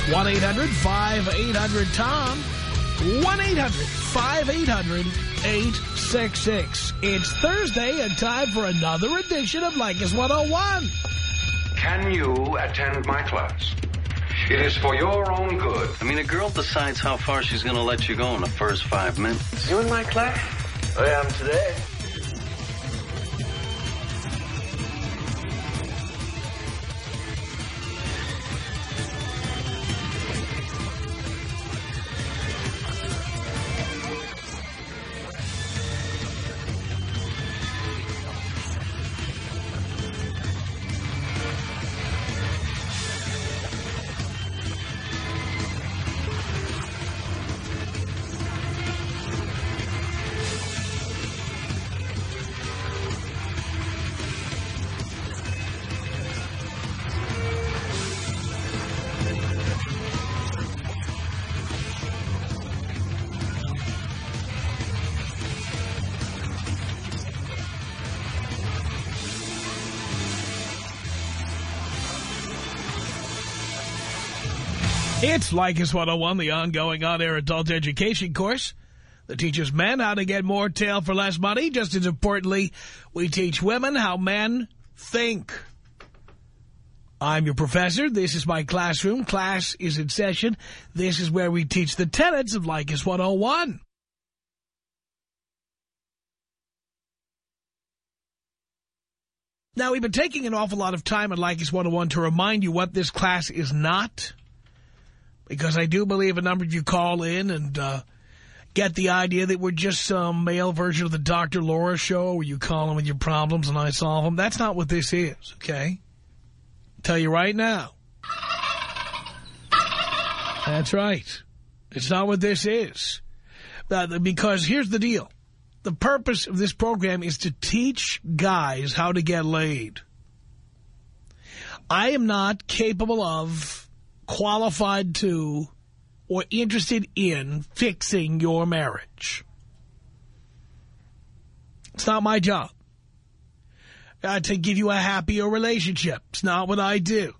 It's 1-800-5800-TOM. 1-800-5800-866. It's Thursday and time for another edition of Leykis 101. Can you attend my class? It is for your own good. I mean, a girl decides how far she's going to let you go in the first five minutes. You in my class? I am today. It's Leykis 101, the ongoing on-air adult education course that teaches men how to get more tail for less money. Just as importantly, we teach women how men think. I'm your professor. This is my classroom. Class is in session. This is where we teach the tenets of Leykis 101. Now, we've been taking an awful lot of time at Leykis 101 to remind you what this class is not because I do believe a number of you call in and uh, get the idea that we're just some male version of the Dr. Laura show where you call in with your problems and I solve them. That's not what this is, okay? I'll tell you right now. That's right. It's not what this is. Uh, because here's the deal. The purpose of this program is to teach guys how to get laid. I am not capable of qualified to or interested in fixing your marriage. It's not my job. Uh, to give you a happier relationship. It's not what I do.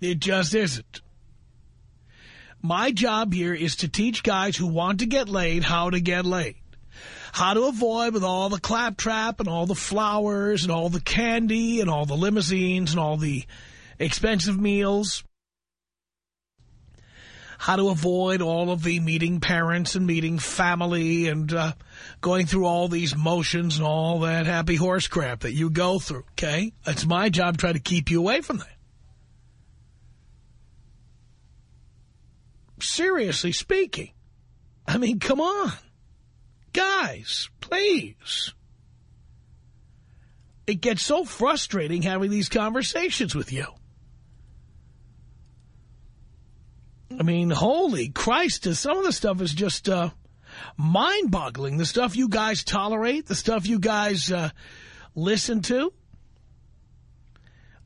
It just isn't. My job here is to teach guys who want to get laid how to get laid. How to avoid with all the claptrap and all the flowers and all the candy and all the limousines and all the expensive meals. How to avoid all of the meeting parents and meeting family and uh, going through all these motions and all that happy horse crap that you go through, okay? It's my job to try to keep you away from that. Seriously speaking. I mean, come on. Guys, please. It gets so frustrating having these conversations with you. I mean, holy Christ, some of the stuff is just uh, mind-boggling. The stuff you guys tolerate, the stuff you guys uh, listen to,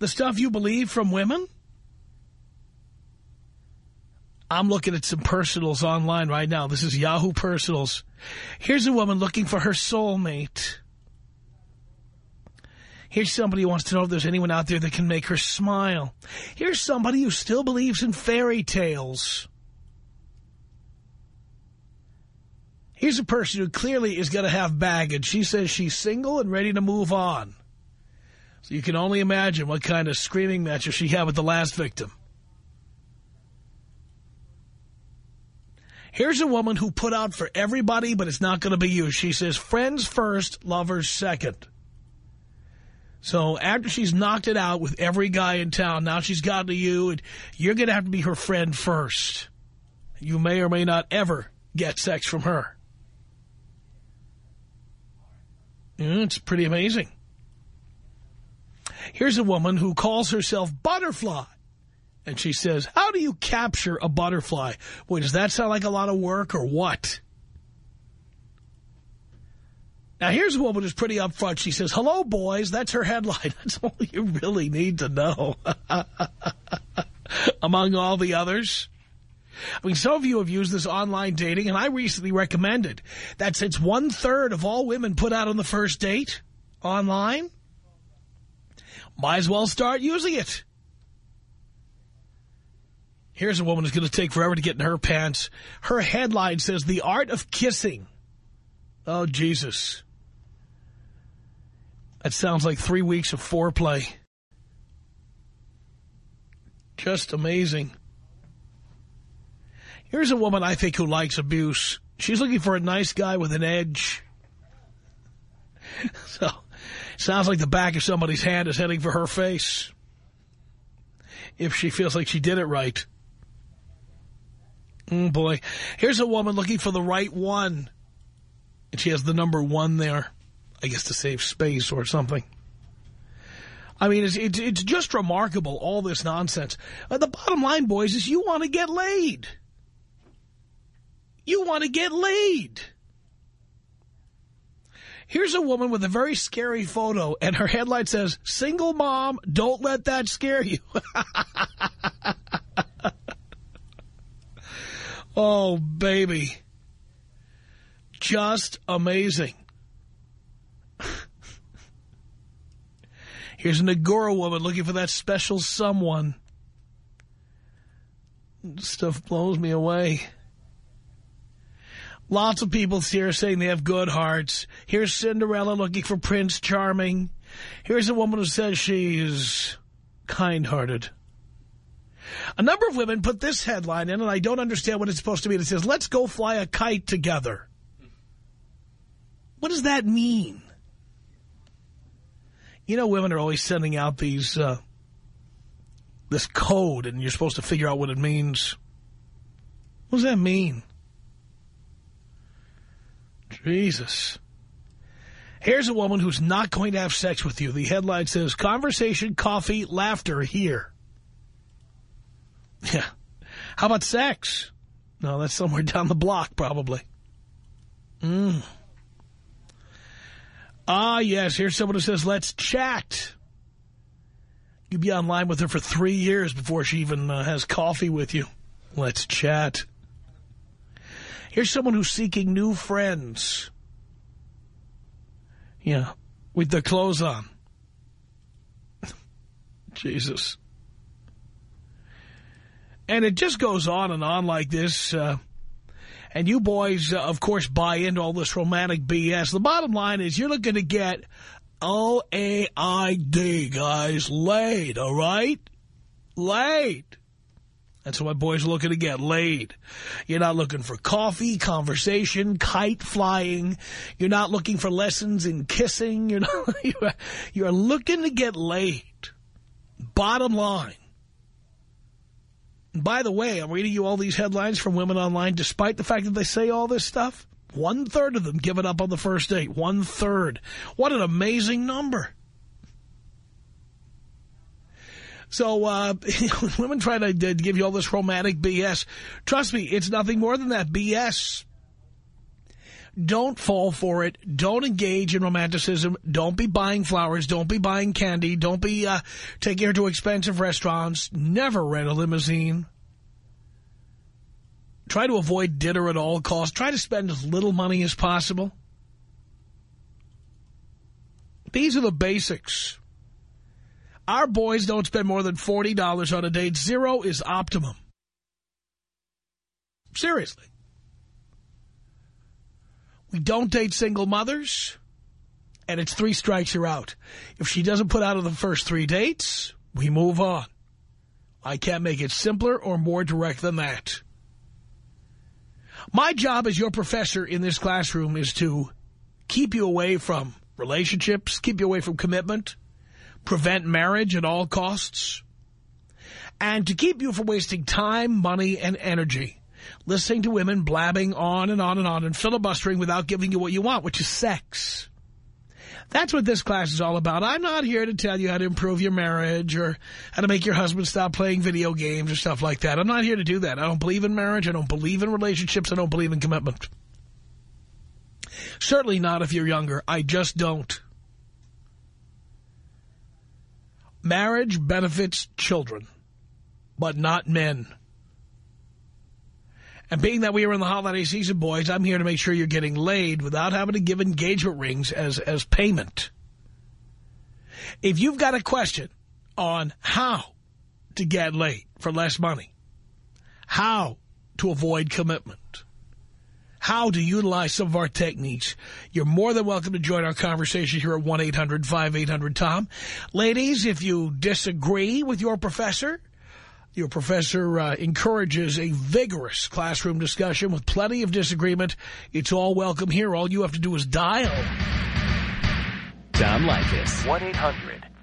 the stuff you believe from women. I'm looking at some personals online right now. This is Yahoo Personals. Here's a woman looking for her soulmate. Here's somebody who wants to know if there's anyone out there that can make her smile. Here's somebody who still believes in fairy tales. Here's a person who clearly is going to have baggage. She says she's single and ready to move on. So you can only imagine what kind of screaming matches she had with the last victim. Here's a woman who put out for everybody, but it's not going to be you. She says, friends first, lovers second. So after she's knocked it out with every guy in town, now she's gotten to you, and you're going to have to be her friend first. You may or may not ever get sex from her. Yeah, it's pretty amazing. Here's a woman who calls herself Butterfly. And she says, how do you capture a butterfly? Boy, does that sound like a lot of work or what? Now, here's a woman who's pretty upfront. She says, hello, boys. That's her headline. That's all you really need to know. Among all the others. I mean, some of you have used this online dating, and I recently recommended that since one-third of all women put out on the first date online, might as well start using it. Here's a woman who's going to take forever to get in her pants. Her headline says, The Art of Kissing. Oh, Jesus. That sounds like three weeks of foreplay. Just amazing. Here's a woman I think who likes abuse. She's looking for a nice guy with an edge. So, sounds like the back of somebody's hand is heading for her face. If she feels like she did it right. Mm, boy. Here's a woman looking for the right one. And she has the number one there. I guess to save space or something. I mean, it's, it's, it's just remarkable, all this nonsense. Uh, the bottom line, boys, is you want to get laid. You want to get laid. Here's a woman with a very scary photo, and her headline says, Single mom, don't let that scare you. oh, baby. Just amazing. Here's an Agora woman looking for that special someone. Stuff blows me away. Lots of people here saying they have good hearts. Here's Cinderella looking for Prince Charming. Here's a woman who says she's kind-hearted. A number of women put this headline in, and I don't understand what it's supposed to mean. It says, let's go fly a kite together. What does that mean? You know, women are always sending out these, uh, this code, and you're supposed to figure out what it means. What does that mean? Jesus. Here's a woman who's not going to have sex with you. The headline says, conversation, coffee, laughter here. Yeah. How about sex? No, that's somewhere down the block, probably. Mm. Ah, yes, here's someone who says, let's chat. You'd be online with her for three years before she even uh, has coffee with you. Let's chat. Here's someone who's seeking new friends. Yeah, with their clothes on. Jesus. And it just goes on and on like this. Uh, and you boys, uh, of course, buy into all this romantic BS. The bottom line is you're looking to get L-A-I-D, guys, laid, all right? Laid. That's what boys are looking to get, laid. You're not looking for coffee, conversation, kite flying. You're not looking for lessons in kissing. You're, not, you're, you're looking to get laid. Bottom line. By the way, I'm reading you all these headlines from women online, despite the fact that they say all this stuff. One-third of them give it up on the first date. One-third. What an amazing number. So uh, women try to, to give you all this romantic BS. Trust me, it's nothing more than that BS. Don't fall for it. Don't engage in romanticism. Don't be buying flowers. Don't be buying candy. Don't be uh, taking her to expensive restaurants. Never rent a limousine. Try to avoid dinner at all costs. Try to spend as little money as possible. These are the basics. Our boys don't spend more than $40 on a date. Zero is optimum. Seriously. We don't date single mothers, and it's three strikes, you're out. If she doesn't put out of the first three dates, we move on. I can't make it simpler or more direct than that. My job as your professor in this classroom is to keep you away from relationships, keep you away from commitment, prevent marriage at all costs, and to keep you from wasting time, money, and energy listening to women blabbing on and on and on and filibustering without giving you what you want, which is sex. That's what this class is all about. I'm not here to tell you how to improve your marriage or how to make your husband stop playing video games or stuff like that. I'm not here to do that. I don't believe in marriage. I don't believe in relationships. I don't believe in commitment. Certainly not if you're younger. I just don't. Marriage benefits children, but not men. And being that we are in the holiday season, boys, I'm here to make sure you're getting laid without having to give engagement rings as, as payment. If you've got a question on how to get laid for less money, how to avoid commitment, how to utilize some of our techniques, you're more than welcome to join our conversation here at 1-800-5800-TOM. Ladies, if you disagree with your professor, your professor uh, encourages a vigorous classroom discussion with plenty of disagreement. It's all welcome here. All you have to do is dial. Tom Leykis.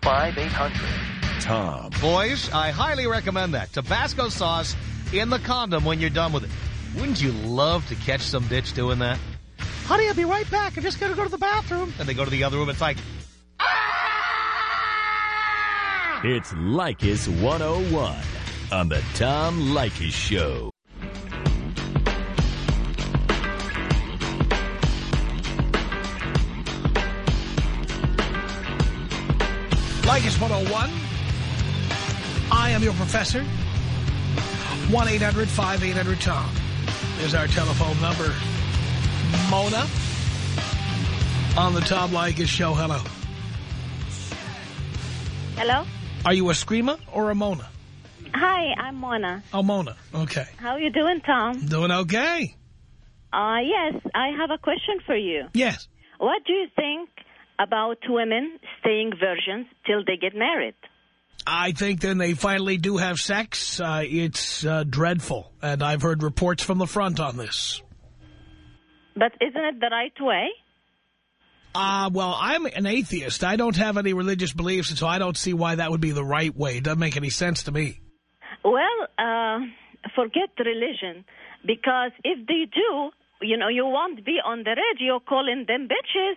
1-800-5800-TOM. Boys, I highly recommend that. Tabasco sauce in the condom when you're done with it. Wouldn't you love to catch some bitch doing that? Honey, I'll be right back. I'm just going to go to the bathroom. And they go to the other room. It's like, It's Leykis 101 on the Tom Leykis Show. Leykis 101. I am your professor. 1-800-5800-TOM is our telephone number. Mona on the Tom Leykis show. Hello. Hello? Are you a screamer or a Mona? Hi, I'm Mona. Oh, Mona. Okay. How are you doing, Tom? Doing okay. Uh, yes, I have a question for you. Yes. What do you think about women staying virgins till they get married? I think then they finally do have sex. Uh, it's uh, dreadful. And I've heard reports from the front on this. But isn't it the right way? Uh, well, I'm an atheist. I don't have any religious beliefs, so I don't see why that would be the right way. It doesn't make any sense to me. Well, uh, forget religion, because if they do, you know, you won't be on the radio calling them bitches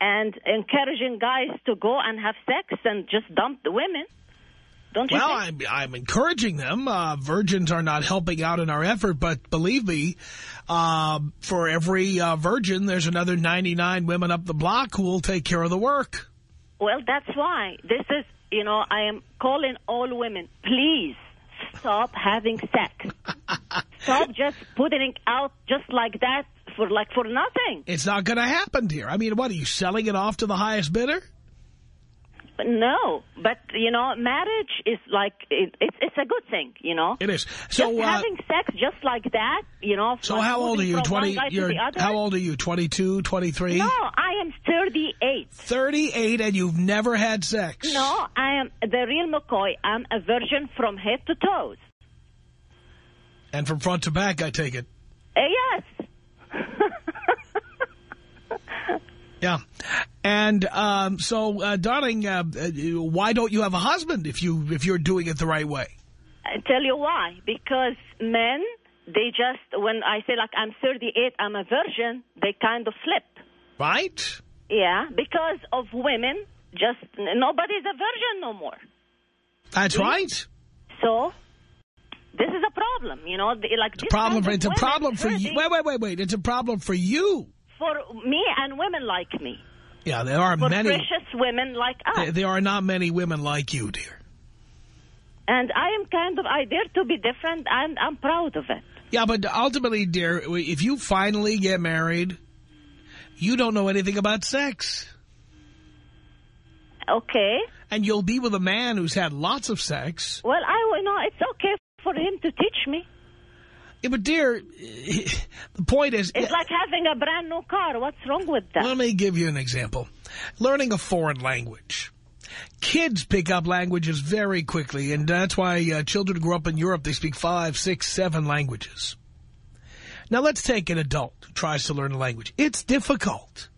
and encouraging guys to go and have sex and just dump the women. Don't you Well, think? I'm, I'm encouraging them. Uh, virgins are not helping out in our effort, but believe me, uh, for every uh, virgin, there's another 99 women up the block who will take care of the work. Well, that's why. This is, you know, I am calling all women, please stop having sex. stop just putting it out just like that for like for nothing. It's not going to happen, dear. I mean, what, are you selling it off to the highest bidder? But no, but you know, marriage is like it, it's it's a good thing, you know. It is. So, just uh, having sex just like that, you know. so how old are you? 20, you're, how old are you? 22, 23? No, I am 38. 38 and you've never had sex? No, I am the real McCoy. I'm a virgin from head to toes. And from front to back, I take it. Uh, yes. Yeah. And um, so, uh, darling, uh, uh, why don't you have a husband if you if you're doing it the right way? I tell you why. Because men, they just, when I say like I'm 38, I'm a virgin, they kind of flip. Right? Yeah, because of women, just nobody's a virgin no more. That's hmm? right. So this is a problem, you know. the- Like It's a problem. For, it's a problem for you. Wait, wait, wait, wait. It's a problem for you. For me and women like me. Yeah, there are For many. precious women like us. There, there are not many women like you, dear. And I am kind of, I dare to be different, and I'm proud of it. Yeah, but ultimately, dear, if you finally get married, you don't know anything about sex. Okay. And you'll be with a man who's had lots of sex. Well, I you know it's okay for him to teach me. Yeah, but dear, the point is... It's like having a brand new car. What's wrong with that? Let me give you an example. Learning a foreign language. Kids pick up languages very quickly, and that's why uh, children who grow up in Europe, they speak five, six, seven languages. Now, let's take an adult who tries to learn a language. It's difficult.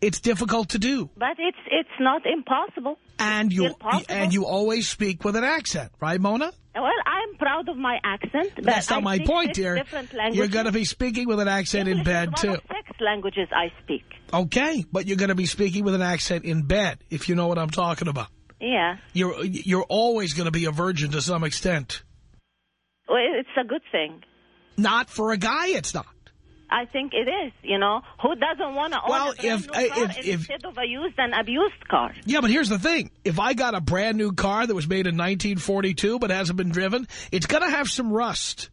It's difficult to do. But it's it's not impossible. And you and you always speak with an accent, right, Mona? Well, I'm proud of my accent. But That's not I my point, dear. You're going to be speaking with an accent in bed, too. of six languages I speak. Okay, but you're going to be speaking with an accent in bed, if you know what I'm talking about. Yeah. You're you're always going to be a virgin to some extent. Well, it's a good thing. Not for a guy, it's not. I think it is, you know. Who doesn't want to own Well, a if- new car if- if- instead of a used and abused car? Yeah, but here's the thing. If I got a brand new car that was made in 1942 but hasn't been driven, it's going to have some rust.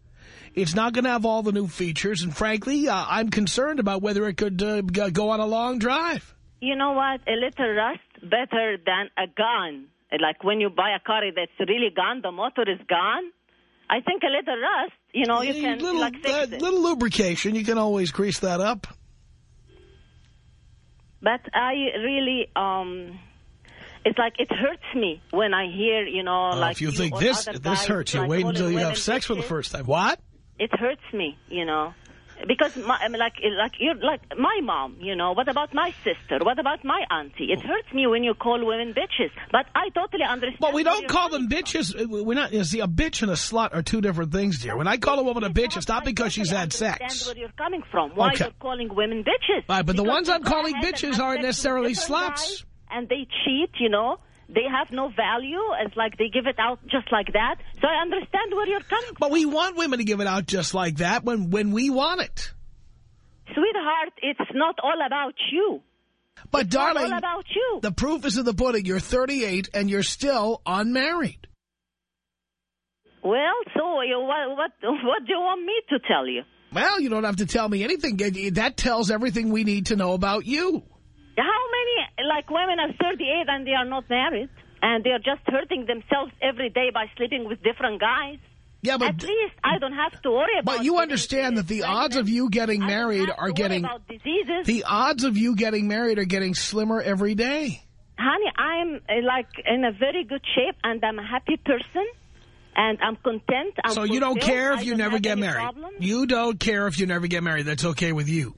It's not going to have all the new features, and frankly, uh, I'm concerned about whether it could uh, go on a long drive. You know what? A little rust better than a gun. Like when you buy a car that's really gone, the motor is gone. I think a little rust, you know, you A can little, like fix uh, it. little lubrication, you can always grease that up. But I really, um, it's like it hurts me when I hear, you know, Uh, like if you think or this this hurts you, like, wait until you have sex for the first time. What? It hurts me, you know. Because my, I like like you're like my mom, you know. What about my sister? What about my auntie? It hurts me when you call women bitches. But I totally understand. But we don't call them from. bitches. Uh, We're not. You see, a bitch and a slut are two different things, dear. When I call a woman a bitch, it's not because she's had understand sex. where you're coming from. Why Okay. you're calling women bitches? Right, but the ones I'm calling bitches aren't necessarily sluts. And they cheat, you know. They have no value. It's like they give it out just like that. So I understand where you're coming from. But we want women to give it out just like that when when we want it. Sweetheart, it's not all about you. But It's darling, all about you. the proof is in the pudding. You're 38 and you're still unmarried. Well, so you, what, what, what do you want me to tell you? Well, you don't have to tell me anything. That tells everything we need to know about you. How many, like, women are 38 and they are not married? And they're just hurting themselves every day by sleeping with different guys? Yeah, but At least I don't have to worry about but you understand that the odds of you getting married are getting about diseases. the odds of you getting married are getting slimmer every day. Honey, I'm, uh, like, in a very good shape and I'm a happy person. And I'm content. I'm so you don't care if you never get married. problems. You don't care if you never get married. That's okay with you.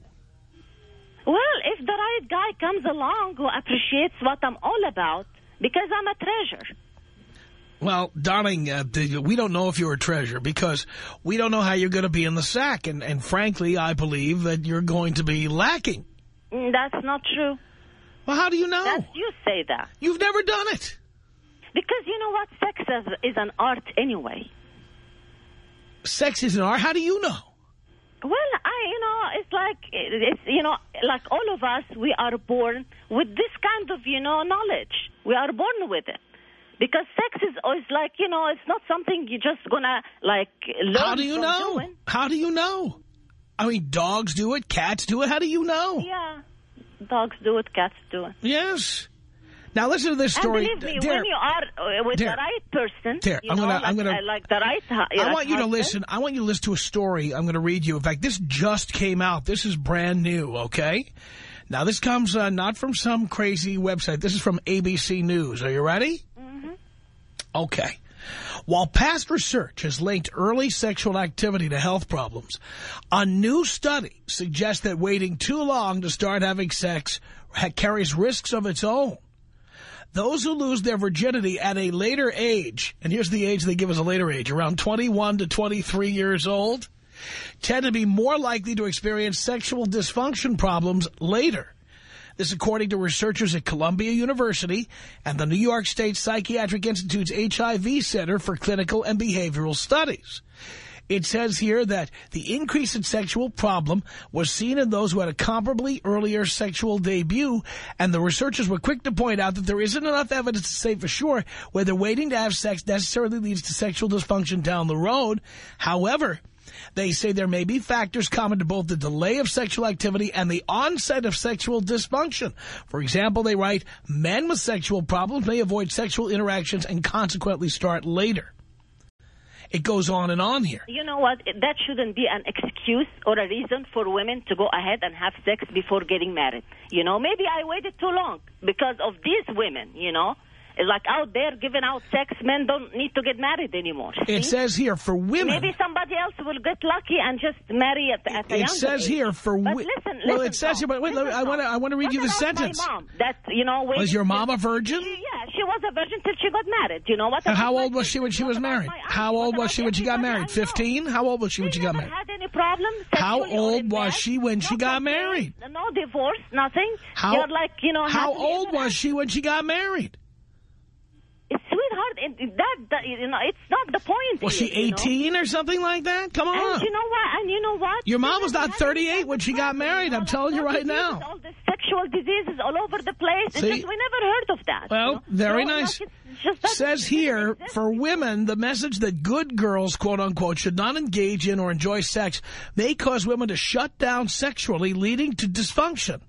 Well, if the right guy comes along who appreciates what I'm all about, because I'm a treasure. Well, darling, uh, we don't know if you're a treasure because we don't know how you're going to be in the sack. And, and frankly, I believe that you're going to be lacking. Mm, That's not true. Well, how do you know? That's you say that. You've never done it. Because you know what? Sex is, is an art anyway. Sex is an art. How do you know? Well, I, you know, it's like, it's, you know, like all of us, we are born with this kind of, you know, knowledge. We are born with it. Because sex is, is like, you know, it's not something you're just gonna, like, learn How do you know? doing. How do you know? I mean, dogs do it, cats do it. How do you know? Yeah. Dogs do it, cats do it. Yes. Now listen to this story. And believe me, Dare, when you are uh, with Dare. the right person, Dare, you I'm know, gonna- like, I'm gonna- like the right. I want you to listen. I want you to listen to a story I'm going to read you. In fact, this just came out. This is brand new, okay? Now, this comes uh, not from some crazy website. This is from ABC News. Are you ready? Mm-hmm. Okay. While past research has linked early sexual activity to health problems, a new study suggests that waiting too long to start having sex carries risks of its own. Those who lose their virginity at a later age, and here's the age they give us a later age, around 21 to 23 years old, tend to be more likely to experience sexual dysfunction problems later. This according to researchers at Columbia University and the New York State Psychiatric Institute's HIV Center for Clinical and Behavioral Studies. It says here that the increase in sexual problem was seen in those who had a comparably earlier sexual debut, and the researchers were quick to point out that there isn't enough evidence to say for sure whether waiting to have sex necessarily leads to sexual dysfunction down the road. However, they say there may be factors common to both the delay of sexual activity and the onset of sexual dysfunction. For example, they write, men with sexual problems may avoid sexual interactions and consequently start later. It goes on and on here. You know what? That shouldn't be an excuse or a reason for women to go ahead and have sex before getting married. You know, maybe I waited too long because of these women, you know. Like out there giving out sex, men don't need to get married anymore. It says here for women. Maybe somebody else will get lucky and just marry at, at a It says age. here for wi- listen, well, listen, it says here, but wait, listen, I want to I want to read you the sentence. My mom, that you know, Was your mom a virgin? Yeah, she was a virgin till she got married. You know what? And how old was she when she was married? How old was she when she got married? Fifteen? How old was she when she got married? had any problems. How old was she when she got married? No divorce, nothing. How- You're like, you know, How old was she when she got married? It's sweetheart. It, that, that you know, it's not the point. Was she here, you know? 18 or something like that? Come on. And you know what? And you know what? Your mom was not 38 when she got married. I'm telling you right now. All the sexual diseases all over the place. See? just we never heard of that. Well, you know? very So, nice. Like, Says here, for women, the message that good girls, quote unquote, should not engage in or enjoy sex may cause women to shut down sexually, leading to dysfunction.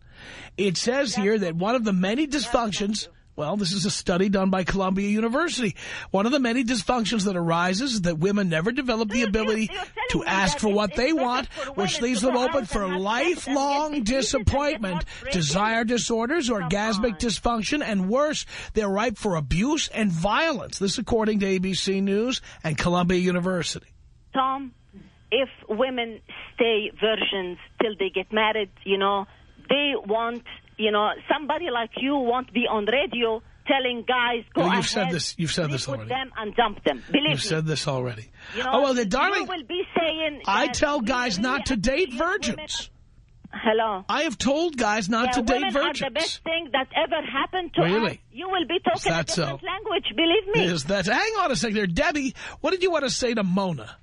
It says here that one of the many dysfunctions, well, this is a study done by Columbia University. One of the many dysfunctions that arises is that women never develop the ability to ask for what they want, which leaves them open for and have sex and get lifelong diseases and get disappointment, desire disorders, orgasmic on. dysfunction, and worse, they're ripe for abuse and violence. This according to ABC News and Columbia University. Tom, if women stay virgins till they get married, you know, they want, you know, somebody like you won't be on radio telling guys, go Well, ahead, you've said this- you've said this with already. them and dump them. Believe You've me. said this already. You know, oh, well, then, darling, will be saying I that tell guys really not to date appreciate women. virgins. Hello. I have told guys not Yeah, to date women are the best thing that ever happened to Really? us. You will be talking a that so? different language, believe me. Is that, hang on a second there. Debbie, what did you want to say to Mona?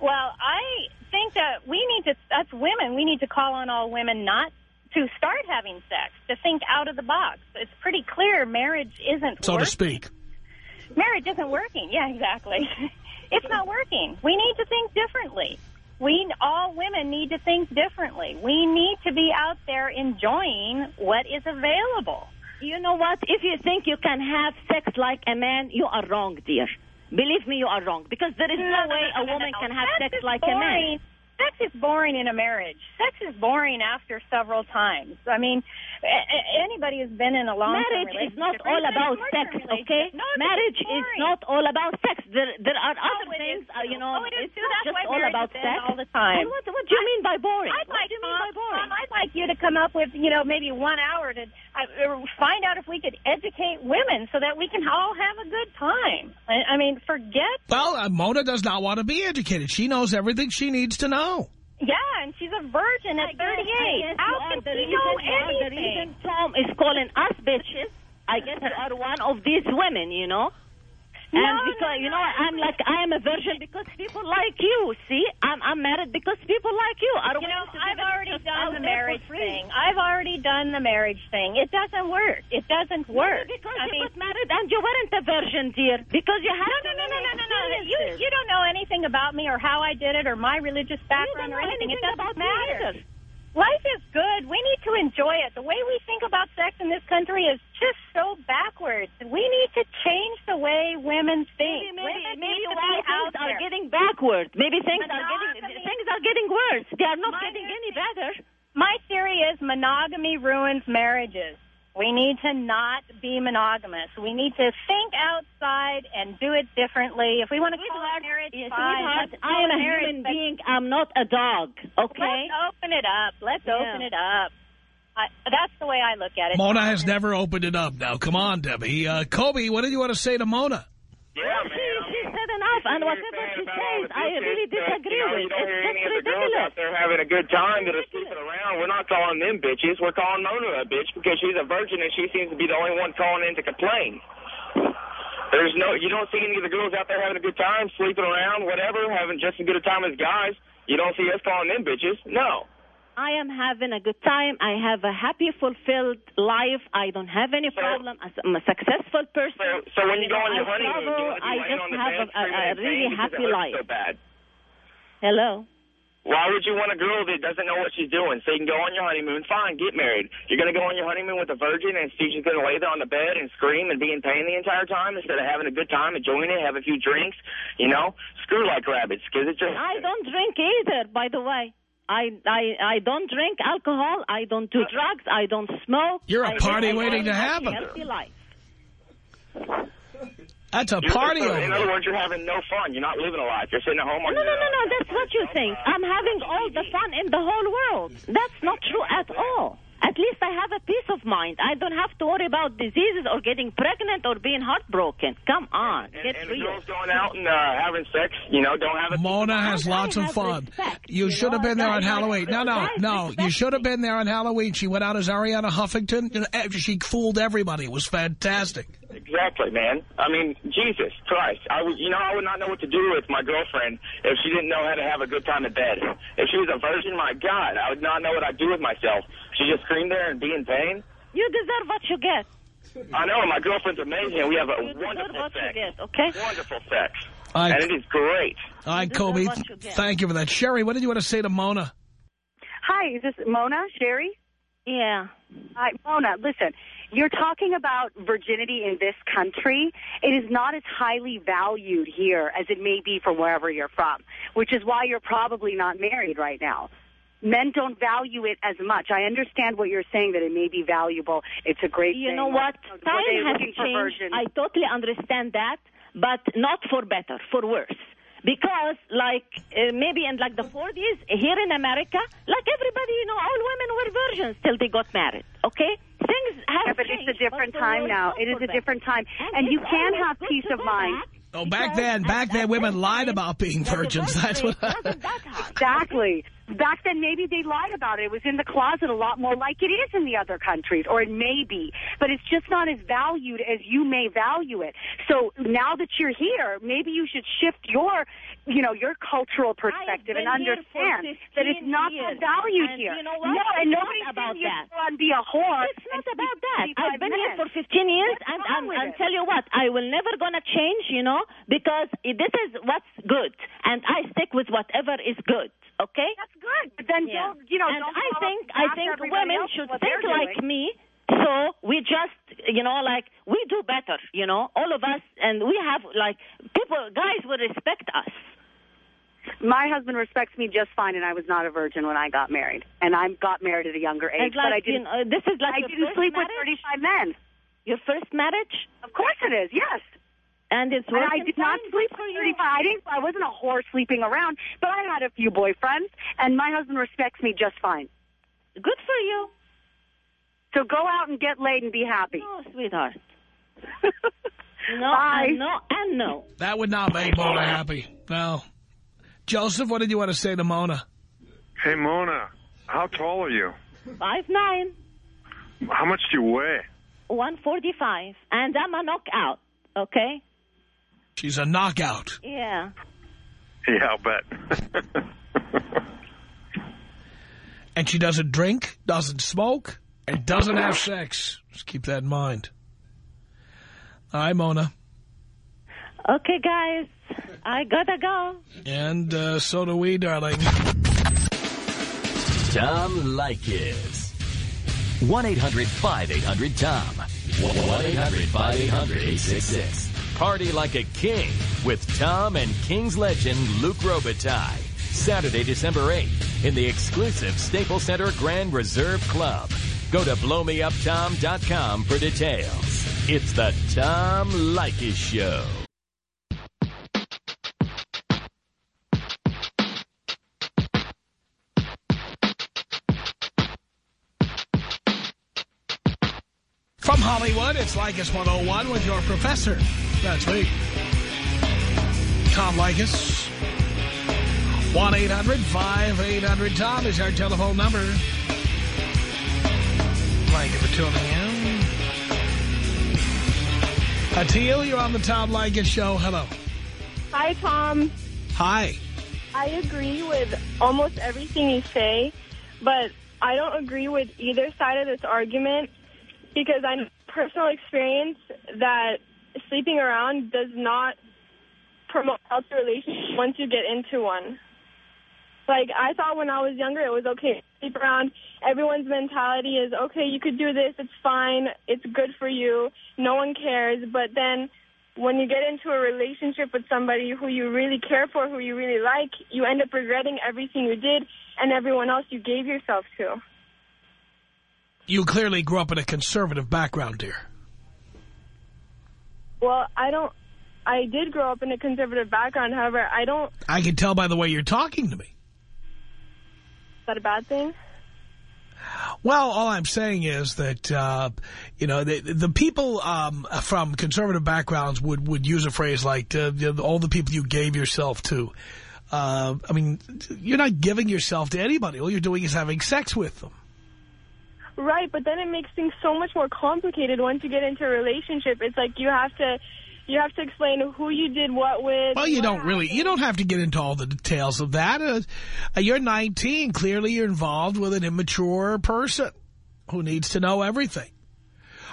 Well, I think that we need to, as women, we need to call on all women not to start having sex, to think out of the box. It's pretty clear marriage isn't So to speak. Marriage isn't working. Yeah, exactly. it's not working. We need to think differently. We all women need to think differently. We need to be out there enjoying what is available. You know what? If you think you can have sex like a man, you are wrong, dear. Believe me, you are wrong. Because there is no, way a woman can have Sex sex is like a man. Boring. Sex is boring in a marriage. Sex is boring after several times. I mean, a- a- anybody who's been in a long Marriage is not relationship all about sex, okay? No, Marriage is not all about sex. There, there are other Oh, it things, uh, you know, Oh, it is it's not just all about sex. all the time. And what, what do you mean by boring? I'd what like, do you mean by boring? Tom, I'd like you to come up with, you know, maybe one hour to uh, find out if we could educate women so that we can all have a good time. I, I mean, forget. Well, uh, Mona does not want to be educated. She knows everything she needs to know. Yeah, and she's a virgin at 38. I guess How you are can the she reason, know you are the reason Tom is calling us bitches. I guess you are one of these women, you know. And No, because no, you know, I'm like I am a virgin because people like you. See, I'm I'm married because people like you. I don't You know, to I've already done the marriage thing. I've already done the marriage thing. It doesn't work. It doesn't work. Because I you mean, got married and you weren't a virgin, dear. Because you had no, no, no, no, no, no, no. You you don't know anything about me or how I did it or my religious background or anything. It doesn't matter. Life is good. We need to enjoy it. The way we think about sex in this country is just so backwards. We need to change the way women think. Maybe, maybe, women maybe need to while be out things are there. getting backward. Maybe things are getting things are getting worse. They are not Mine getting is- any better. My theory is monogamy ruins marriages. We need to not be monogamous. We need to think outside and do it differently. If we want to call it marriage, Yes, fine. I am a marriage, human being. I'm not a dog. Okay. Let's open it up. Let's Yeah. open it up. I, that's the way I look at it. Mona has never opened it up. Now, come on, Debbie. Uh, Kobe, what did you want to say to Mona? Yeah, Well, man. she, I she mean, said enough, and whatever she says, I really but, uh, disagree you know, with. You don't It's hear just any of the girls ridiculous. out there having a good time that are sleeping around. We're not calling them bitches. We're calling Mona a bitch because she's a virgin and she seems to be the only one calling in to complain. There's no, you don't see any of the girls out there having a good time, sleeping around, whatever, having just as good a time as guys. You don't see us calling them bitches. No. I am having a good time. I have a happy, fulfilled life. I don't have any problem. I'm a successful person. So, so when you go know, on your honeymoon, travel. you I just have a, a, a really happy life. so bad. Hello. Why would you want a girl that doesn't know what she's doing? So you can go on your honeymoon, fine, get married. You're going to go on your honeymoon with a virgin and she's just going to lay there on the bed and scream and be in pain the entire time instead of having a good time, enjoying it, have a few drinks, you know? Screw like rabbits, because it's just... I don't drink either, by the way. I, I I don't drink alcohol. I don't do drugs. I don't smoke. You're a I party live a waiting to happen. Healthy life. That's a You're party just- over In other words, you're having no fun. You're not living a life. You're sitting at home No, on no, your, no, no. That's what you think. I'm having all the fun in the whole world. That's not true at all. At least I have a peace of mind. I don't have to worry about diseases or getting pregnant or being heartbroken. Come on, And, get and the real. girls going out and uh, having sex, you know, don't have a... Mona has lots of fun. respect, You you should have been there on Halloween. No, no, no. You should have been there on Halloween. She went out as Arianna Huffington. You know, eh, She fooled everybody. It was fantastic. Exactly, man. I mean, Jesus Christ. I would, you know, I would not know what to do with my girlfriend if she didn't know how to have a good time in bed. If she was a virgin, my God, I would not know what I'd do with myself. She just scream there and be in pain. You deserve what you get. I know, my girlfriend's amazing. We have a You deserve wonderful what you sex. get, okay? Wonderful sex. I- and it is great. All right, Kobe, you thank you for that. Sherry, what did you want to say to Mona? Hi, is this Mona, Sherry? Yeah. Hi, Mona, listen, you're talking about virginity in this country. It is not as highly valued here as it may be from wherever you're from, which is why you're probably not married right now. Men don't value it as much. I understand what you're saying, that it may be valuable. It's a great You thing. know what? Were Time has changed. I totally understand that, but not for better, for worse. Because, like, uh, maybe in like the 40s here in America, like everybody, you know, all women were virgins till they got married. Okay, things have Yeah, but changed. it's a different but time now. It is a different time. And And you can always have peace of mind. back Oh, back then, back then, women lied about being virgins. That's what. rate wasn't that high. Exactly. Back then, maybe they lied about it. It was in the closet a lot more like it is in the other countries, or it may be. But it's just not as valued as you may value it. So now that you're here, maybe you should shift your, you know, your cultural perspective and been here for understand that it's not years. valued And here. you know what? No, and nobody's about that. and be a whore. It's not about that. I've been here for 15 years, What's and I'm, I'll it? tell you what, I will never gonna change, you know, because this is what's good, and I stick with whatever is good. Okay? That's good. But then Yeah. don't, you know, and don't I think I think women should think like me. So we just, you know, like we do better, you know, all of us, and we have like people, guys will respect us. My husband respects me just fine, and I was not a virgin when I got married. And I got married at a younger age, And but I didn't. know, this is like I didn't sleep with 35 men. Your first marriage, Of course it is, yes. and it's And I did not sleep with you. 35. I, didn't, I wasn't a whore sleeping around, but I had a few boyfriends, and my husband respects me just fine. Good for you. So go out and get laid and be happy. No, sweetheart. No, Bye. and no, and no. That would not make Mona happy. No. Joseph, what did you want to say to Mona? Hey, Mona, how tall are you? Five nine, How much do you weigh? one forty five, and I'm a knockout. Okay? She's a knockout. Yeah. Yeah, I'll bet. And she doesn't drink, doesn't smoke, and doesn't have sex. Just keep that in mind. All right, Mona. Okay, guys, I gotta go. And uh, so do we, darling. Tom Leykis. 1-800-5800-TOM. 1-800-5800-866. Party like a king with Tom and King's legend Luc Robitaille. Saturday, December 8th in the exclusive Staples Center Grand Reserve Club. Go to blowmeuptom.com for details. It's the Tom Leykis Show. From Hollywood, it's Leykis 101 with your professor. That's me. Tom Leykis. 1-800-5800-TOM is our telephone number. Thank you for tuning in. Atil, you're on the Tom Leykis show. Hello. Hi, Tom. Hi. I agree with almost everything you say, but I don't agree with either side of this argument because I personal experience that sleeping around does not promote healthy relationships once you get into one. Like, I thought when I was younger it was okay sleep around. Everyone's mentality is, okay, you could do this, it's fine, it's good for you, no one cares. But then when you get into a relationship with somebody who you really care for, who you really like, you end up regretting everything you did and everyone else you gave yourself to. You clearly grew up in a conservative background, dear. Well, I don't. I did grow up in a conservative background. However, I don't. I can tell by the way you're talking to me. That a bad thing? Well, all I'm saying is that, uh, you know, the, the people um, from conservative backgrounds would, would use a phrase like uh, all the people you gave yourself to. Uh, I mean, you're not giving yourself to anybody. All you're doing is having sex with them. Right, but then it makes things so much more complicated once you get into a relationship. It's like you have to. You have to explain who you did what with. Well, you don't really, you don't have to get into all the details of that. Uh, uh, you're 19. Clearly you're involved with an immature person who needs to know everything.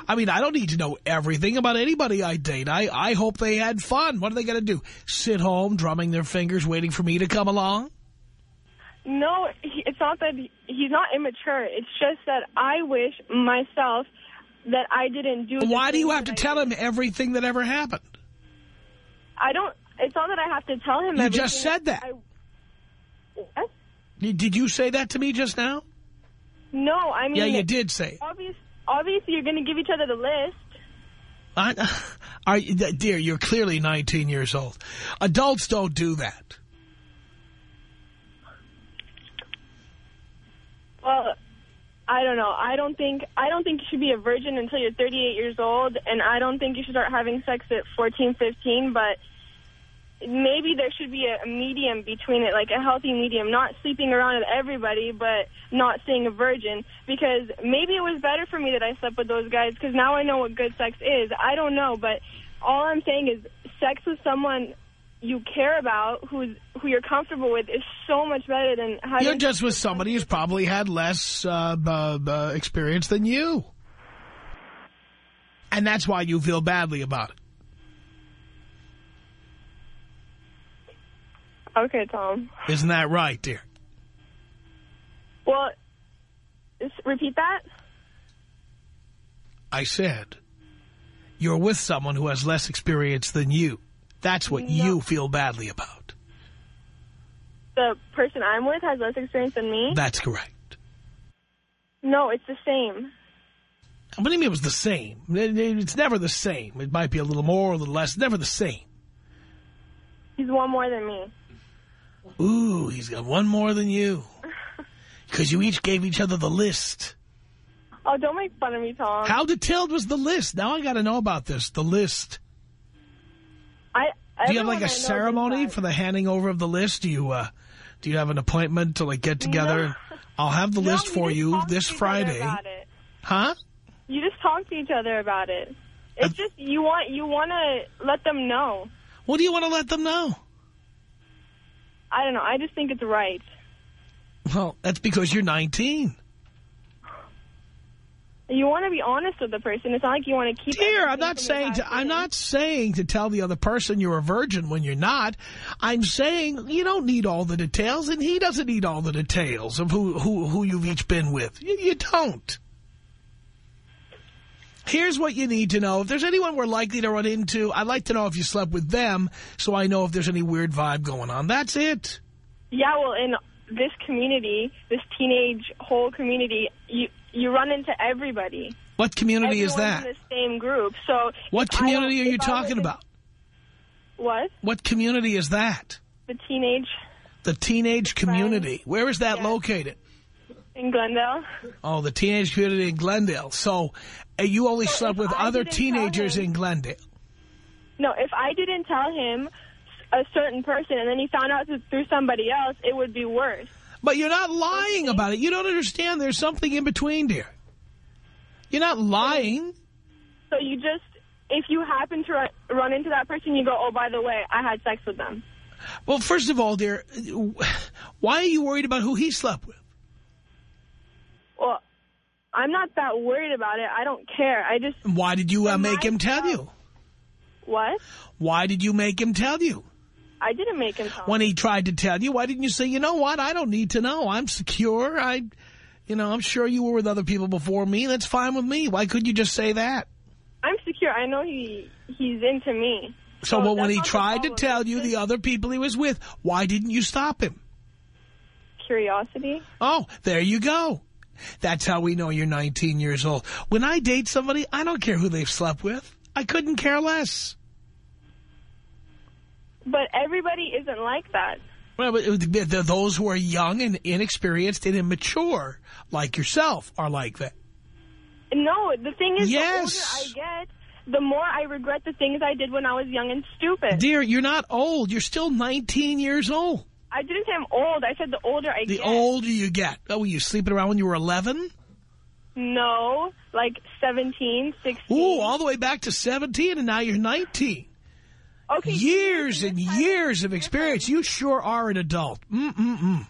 I mean, I don't need to know everything about anybody I date. I, I hope they had fun. What are they going to do? Sit home, drumming their fingers, waiting for me to come along? No, it's not that he's not immature. It's just that I wish myself that I didn't do. Why do you have to I tell did. him everything that ever happened? I don't. It's not that I have to tell him. You just said that. I, What? Did you say that to me just now? No, I mean. Yeah, you did say it. Obviously, you're going to give each other the list. I, are, dear, you're clearly 19 years old. Adults don't do that. Well, I don't know. I don't think I don't think you should be a virgin until you're 38 years old, and I don't think you should start having sex at 14, 15. But maybe there should be a, medium between it, like a healthy medium, not sleeping around with everybody, but not staying a virgin. Because maybe it was better for me that I slept with those guys, because now I know what good sex is. I don't know, but all I'm saying is sex with someone you care about, who's who you're comfortable with, is so much better than having. You're just with somebody who's probably had less uh, experience than you. And that's why you feel badly about it. Okay, Tom. Isn't that right, dear? Well, repeat that. I said, you're with someone who has less experience than you. That's what you feel badly about. The person I'm with has less experience than me. That's correct. No, it's the same. What do you mean it was the same? It- it- It's never the same. It might be a little more, or a little less. Never the same. He's one more than me. Ooh, he's got one more than you. Because you each gave each other the list. Oh, don't make fun of me, Tom. How detailed was the list? Now I got to know about this, the list. I Do you have like a ceremony for the handing over of the list? Do you uh, do you have an appointment to like get together? I'll have the No, list for you this Friday. Huh? You just talk to each other about it. Uh, It's just you want you want to let them know. What do you want to let them know? I don't know. I just think it's right. Well, that's because you're 19. You want to be honest with the person. It's not like you want to keep. Dear, I'm not saying to, I'm not saying to tell the other person you're a virgin when you're not. I'm saying you don't need all the details, and he doesn't need all the details of who who who you've each been with. You, you don't. Here's what you need to know. If there's anyone we're likely to run into, I'd like to know if you slept with them so I know if there's any weird vibe going on. That's it. Yeah, well, in this community, this teenage whole community, you you run into everybody. What community is that? in the same group. So What I community are you talking was- about? What? What community is that? The teenage The teenage community. Where is that located? in Glendale. Oh, the teenage community in Glendale. So uh, you only slept with I other teenagers in Glendale. No, if I didn't tell him a certain person and then he found out through somebody else, it would be worse. But you're not lying about it. You don't understand. There's something in between, dear. You're not lying. So you just, if you happen to run, run into that person, you go, oh, by the way, I had sex with them. Well, first of all, dear, why are you worried about who he slept with? Well, I'm not that worried about it. I don't care. I just, Why did you uh, make him tell you? what? Why did you make him tell you? I didn't make him tell When me. he tried to tell you, why didn't you say, you know what, I don't need to know. I'm secure. I, you know, I'm sure you were with other people before me. That's fine with me. Why couldn't you just say that? I'm secure. I know he he's into me. So, but when he tried to tell you the other people he was with, why didn't you stop him? Curiosity. Oh, there you go. That's how we know you're 19 years old. When I date somebody, I don't care who they've slept with. I couldn't care less. But everybody isn't like that. Well, but the- the- those who are young and inexperienced and immature, like yourself, are like that. No, the thing is, Yes. the older I get, the more I regret the things I did when I was young and stupid. Dear, you're not old. You're still 19 years old. I didn't say I'm old. I said the older I The get. older you get. Oh, were you sleeping around when you were 11? No, like 17, 16. Ooh, all the way back to 17, and now you're 19. Okay. Years and years of experience. You sure are an adult. Mm-mm-mm.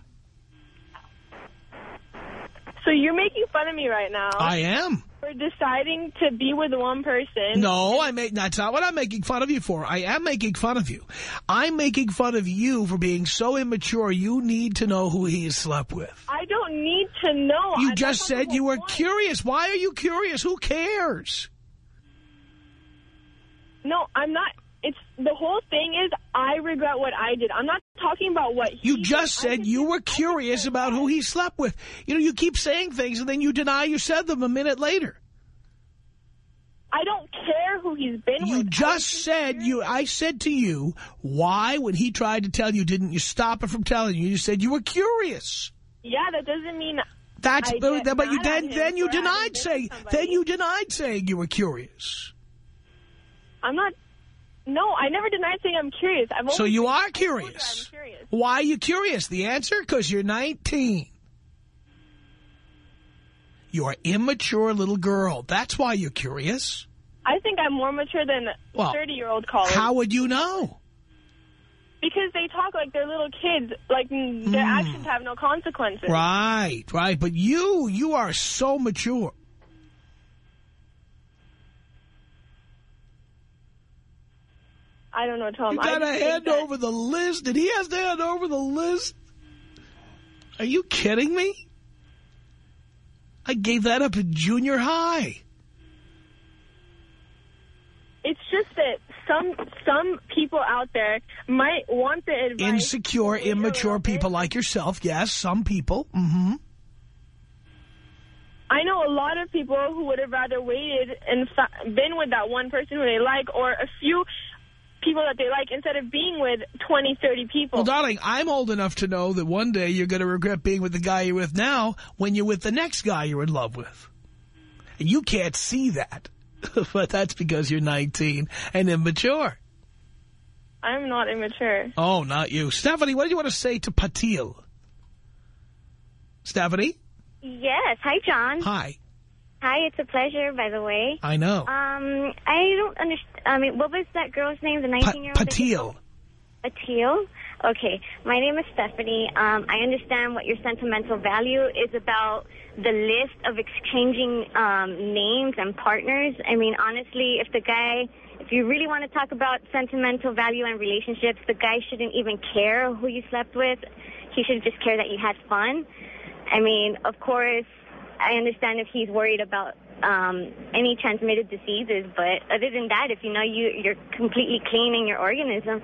So you're making fun of me right now. I am. For deciding to be with one person. No, I make that's not what I'm making fun of you for. I am making fun of you. I'm making fun of you for being so immature. You need to know who he has slept with. I don't need to know. You I- just that's not the said you were point. curious. Why are you curious? Who cares? No, I'm not. It's the whole thing is I regret what I did. I'm not talking about what he You just did. Said you were curious about who he slept with. You know, you keep saying things and then you deny you said them a minute later. I don't care who he's been You with. just said you. I said to you, why, when he tried to tell you, didn't you stop it from telling you? You said you were curious. Yeah, that doesn't mean. That's but, but you then then you denied saying then you denied saying you were curious. I'm not. No, I never denied saying I'm curious. I've So you are I told you curious. I'm curious. Why are you curious? The answer? Because you're 19. You're an immature little girl. That's why you're curious. I think I'm more mature than Well, 30 year old callers. How would you know? Because they talk like they're little kids. Like mm, their actions have no consequences. Right, right. But you, you are so mature. I don't know, Tom. You I got to hand over the list, and he has to hand over the list. Are you kidding me? I gave that up in junior high. It's just that some some people out there might want the advice. Insecure, immature people like yourself. Yes, some people. Mm-hmm. I know a lot of people who would have rather waited and been with that one person who they like, or a few people that they like, instead of being with 20, 30 people. Well, darling, I'm old enough to know that one day you're going to regret being with the guy you're with now when you're with the next guy you're in love with. And you can't see that. but that's because you're 19 and immature. I'm not immature. Oh, not you. Stephanie, what do you want to say to Patil? Stephanie? Yes. Hi, John. Hi. Hi, it's a pleasure, by the way. I know. Um, I don't understand. I mean, what was that girl's name? The 19-year-old? Patil. Patil? Okay. My name is Stephanie. Um, I understand what your sentimental value is about the list of exchanging um, names and partners. I mean, honestly, if the guy, if you really want to talk about sentimental value and relationships, the guy shouldn't even care who you slept with. He should just care that you had fun. I mean, of course, I understand if he's worried about um, any transmitted diseases, but other than that, if you know you you're completely clean in your organism,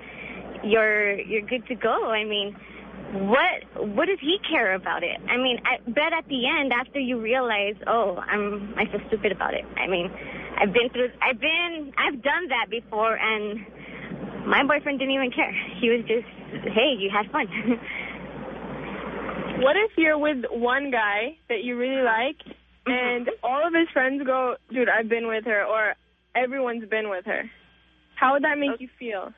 you're you're good to go. I mean, what what does he care about it? I mean, I bet at the end, after you realize, oh, I'm I feel stupid about it. I mean, I've been through, I've been, I've done that before, and my boyfriend didn't even care. He was just, hey, you had fun. What if you're with one guy that you really like, mm-hmm. and all of his friends go, dude, I've been with her, or everyone's been with her? How would that make you feel?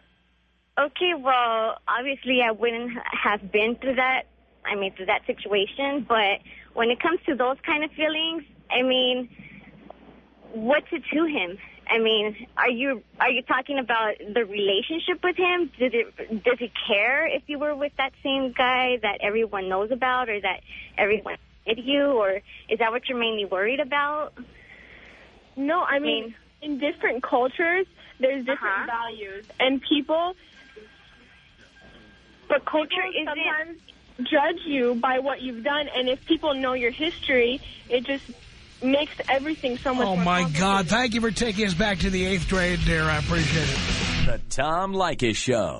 Okay, well, obviously I wouldn't have been through that. I mean, through that situation. But when it comes to those kind of feelings, I mean, what's it to him? I mean, are you are you talking about the relationship with him? Does it does he care if you were with that same guy that everyone knows about, or that everyone did you, or is that what you're mainly worried about? No, I mean, in different cultures, there's different uh-huh. values, and people. But culture people sometimes judge you by what you've done, and if people know your history, it just makes everything so much Oh, more my. God. Thank you for taking us back to the eighth grade, dear. I appreciate it. The Tom Leykis Show.